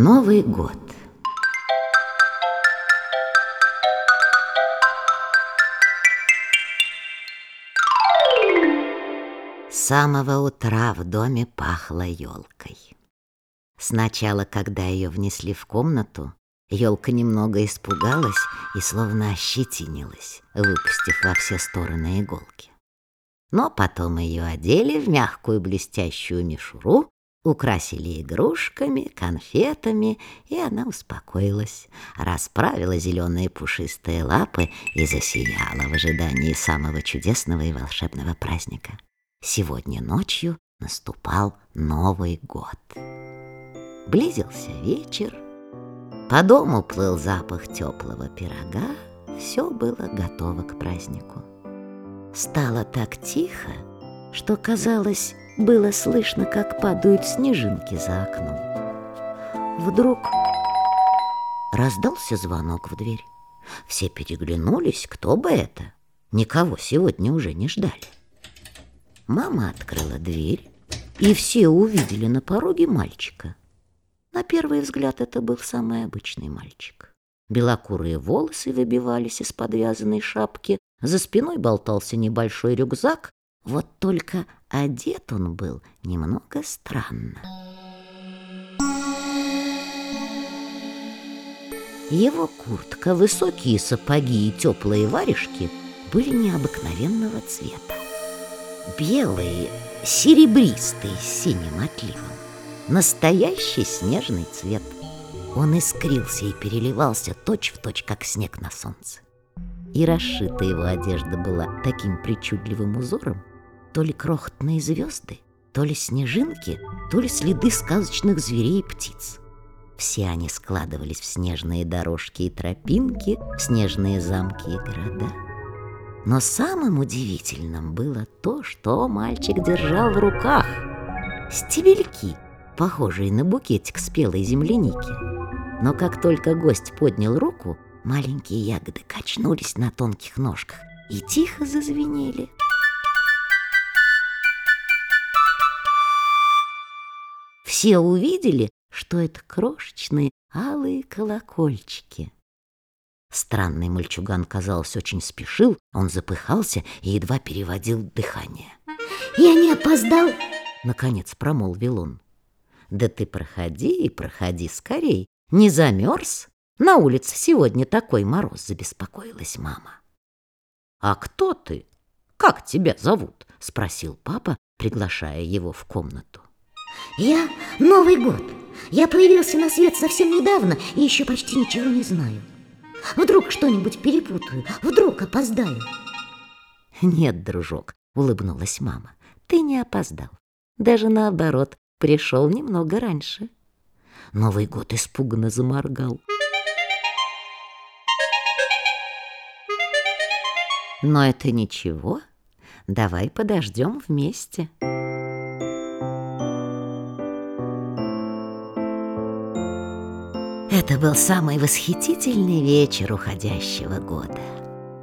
Новый год. С самого утра в доме пахло елкой. Сначала, когда ее внесли в комнату, елка немного испугалась и словно ощетинилась, выпустив во все стороны иголки. Но потом ее одели в мягкую блестящую мишуру украсили игрушками, конфетами, и она успокоилась, расправила зеленые пушистые лапы и засияла в ожидании самого чудесного и волшебного праздника. Сегодня ночью наступал Новый год. Близился вечер, по дому плыл запах теплого пирога, все было готово к празднику. Стало так тихо, что казалось, было слышно, как падают снежинки за окном. Вдруг раздался звонок в дверь. Все переглянулись, кто бы это. Никого сегодня уже не ждали. Мама открыла дверь, и все увидели на пороге мальчика. На первый взгляд это был самый обычный мальчик. Белокурые волосы выбивались из подвязанной шапки, за спиной болтался небольшой рюкзак, вот только одет он был немного странно. Его куртка, высокие сапоги и теплые варежки были необыкновенного цвета. Белые, серебристые, с синим отливом. Настоящий снежный цвет. Он искрился и переливался точь-в-точь, точь, как снег на солнце. И расшита его одежда была таким причудливым узором, то ли крохотные звезды, то ли снежинки, то ли следы сказочных зверей и птиц. Все они складывались в снежные дорожки и тропинки, в снежные замки и города. Но самым удивительным было то, что мальчик держал в руках. Стебельки, похожие на букетик спелой земляники. Но как только гость поднял руку, маленькие ягоды качнулись на тонких ножках и тихо зазвенели. все увидели, что это крошечные алые колокольчики. Странный мальчуган, казалось, очень спешил, он запыхался и едва переводил дыхание. «Я не опоздал!» — наконец промолвил он. «Да ты проходи и проходи скорей, не замерз? На улице сегодня такой мороз!» — забеспокоилась мама. «А кто ты? Как тебя зовут?» — спросил папа, приглашая его в комнату. Я Новый год. Я появился на свет совсем недавно и еще почти ничего не знаю. Вдруг что-нибудь перепутаю, вдруг опоздаю. Нет, дружок, улыбнулась мама, ты не опоздал. Даже наоборот, пришел немного раньше. Новый год испуганно заморгал. Но это ничего. Давай подождем вместе. Это был самый восхитительный вечер уходящего года.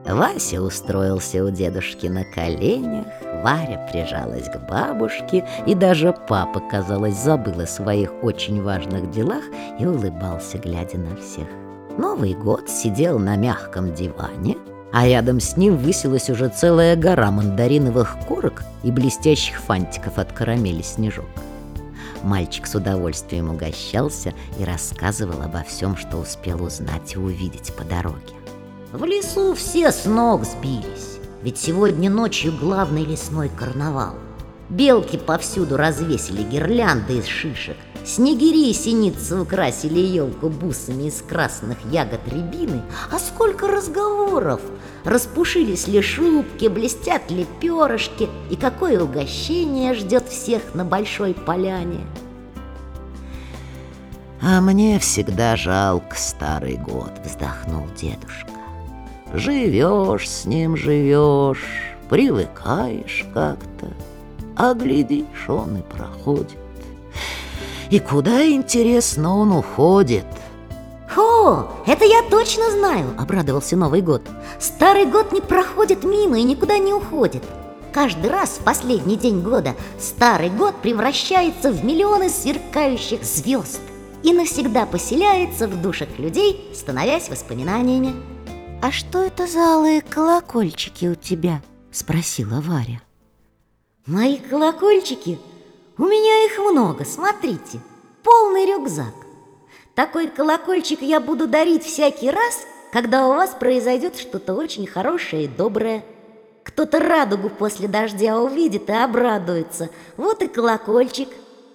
Вася устроился у дедушки на коленях, Варя прижалась к бабушке, и даже папа, казалось, забыл о своих очень важных делах и улыбался, глядя на всех. Новый год сидел на мягком диване, а рядом с ним высилась уже целая гора мандариновых корок и блестящих фантиков от карамели снежок. Мальчик с удовольствием угощался и рассказывал обо всем, что успел узнать и увидеть по дороге. В лесу все с ног сбились, ведь сегодня ночью главный лесной карнавал. Белки повсюду развесили гирлянды из шишек, снегири и синицы украсили елку бусами из красных ягод рябины, а сколько разговоров! Распушились ли шубки, блестят ли перышки, и какое угощение ждет всех на большой поляне. «А мне всегда жалко старый год», — вздохнул дедушка. «Живешь с ним, живешь, привыкаешь как-то, а глядишь, он и проходит. И куда, интересно, он уходит?» «О, это я точно знаю!» – обрадовался Новый год. «Старый год не проходит мимо и никуда не уходит. Каждый раз в последний день года Старый год превращается в миллионы сверкающих звезд. и навсегда поселяется в душах людей, становясь воспоминаниями. «А что это за алые колокольчики у тебя?» – спросила Варя. «Мои колокольчики? У меня их много, смотрите, полный рюкзак. Такой колокольчик я буду дарить всякий раз, когда у вас произойдет что-то очень хорошее и доброе. Кто-то радугу после дождя увидит и обрадуется. Вот и колокольчик.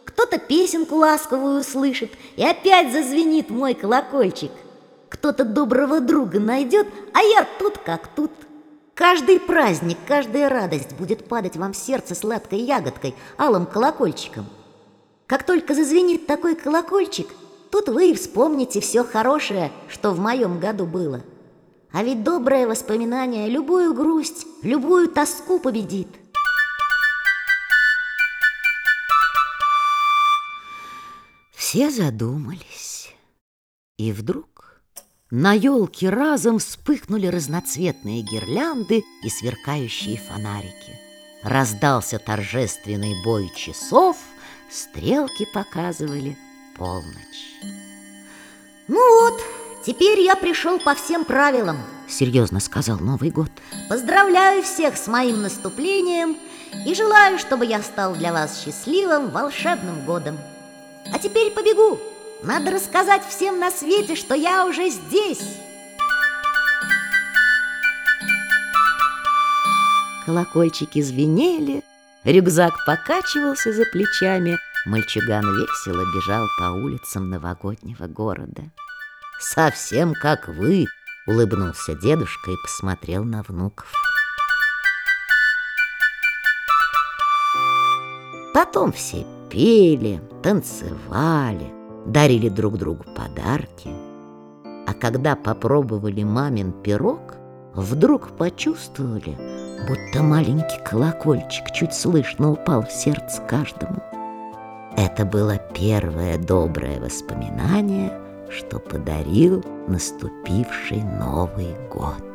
Кто-то песенку ласковую услышит, и опять зазвенит мой колокольчик. Кто-то доброго друга найдет, а я тут как тут. Каждый праздник, каждая радость будет падать вам в сердце сладкой ягодкой, алым колокольчиком. Как только зазвенит такой колокольчик, тут вы и вспомните все хорошее, что в моем году было. А ведь доброе воспоминание любую грусть, любую тоску победит. Все задумались. И вдруг на елке разом вспыхнули разноцветные гирлянды и сверкающие фонарики. Раздался торжественный бой часов, стрелки показывали полночь. Ну вот, теперь я пришел по всем правилам, серьезно сказал Новый год. Поздравляю всех с моим наступлением и желаю, чтобы я стал для вас счастливым волшебным годом. А теперь побегу. Надо рассказать всем на свете, что я уже здесь. Колокольчики звенели, рюкзак покачивался за плечами, мальчуган весело бежал по улицам новогоднего города. «Совсем как вы!» — улыбнулся дедушка и посмотрел на внуков. Потом все пели, танцевали, дарили друг другу подарки. А когда попробовали мамин пирог, вдруг почувствовали, будто маленький колокольчик чуть слышно упал в сердце каждому. Это было первое доброе воспоминание, что подарил наступивший Новый год.